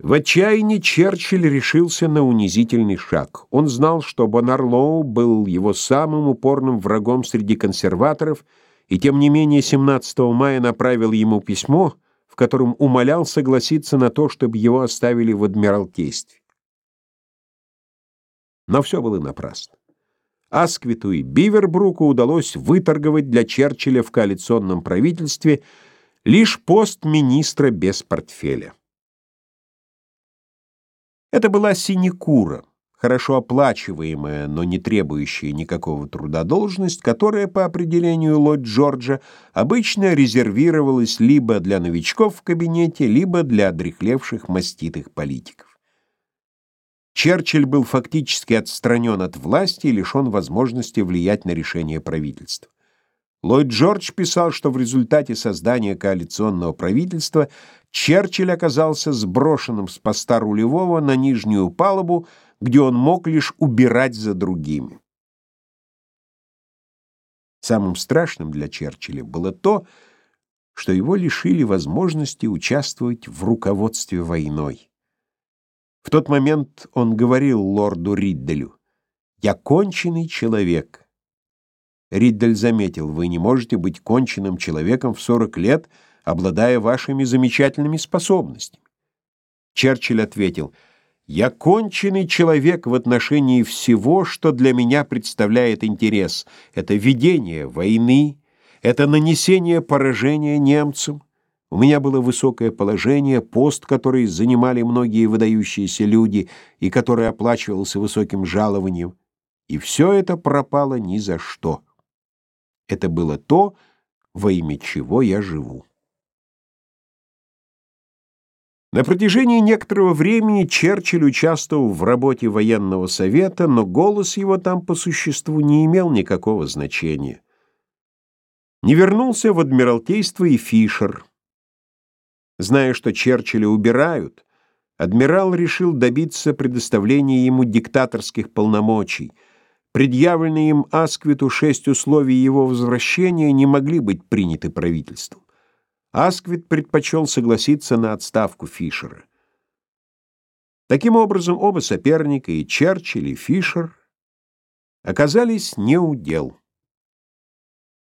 В отчаянии Черчилль решился на унизительный шаг. Он знал, что Бонарлоу был его самым упорным врагом среди консерваторов, и тем не менее 17 мая направил ему письмо, в котором умолял согласиться на то, чтобы его оставили в Адмиралтействе. Но все было напрасно. Асквиту и Бивербруку удалось выторговать для Черчилля в коалиционном правительстве лишь пост министра без портфеля. Это была синекура, хорошо оплачиваемая, но не требующая никакого труда должность, которая по определению Ллойд Джорджа обычно резервировалась либо для новичков в кабинете, либо для одрехлевших маститых политиков. Черчилль был фактически отстранен от власти и лишен возможности влиять на решение правительства. Ллойд Джордж писал, что в результате создания коалиционного правительства Черчилль оказался сброшенным с поста рулевого на нижнюю палубу, где он мог лишь убирать за другими. Самым страшным для Черчилля было то, что его лишили возможности участвовать в руководстве войной. В тот момент он говорил лорду Ридделю, «Я конченый человек». Риддель заметил, вы не можете быть конченным человеком в 40 лет, обладая вашими замечательными способностями. Черчилль ответил, «Я конченый человек в отношении всего, что для меня представляет интерес. Это ведение войны, это нанесение поражения немцам. У меня было высокое положение, пост, который занимали многие выдающиеся люди и который оплачивался высоким жалованием. И все это пропало ни за что». Это было то, во имя чего я живу. На протяжении некоторого времени Черчилль участвовал в работе военного совета, но голос его там по существу не имел никакого значения. Не вернулся в Адмиралтейство и Фишер. Зная, что Черчилля убирают, адмирал решил добиться предоставления ему диктаторских полномочий — Предъявленные им Асквиту шесть условий его возвращения не могли быть приняты правительством. Асквит предпочел согласиться на отставку Фишера. Таким образом, оба соперника, и Черчилль, и Фишер, оказались не у дел.